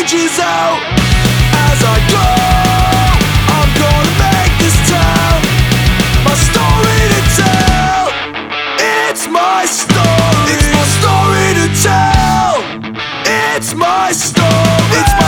pages out as I go. I'm gonna make this town my story to tell. It's my story. It's my story to tell. It's my story. It's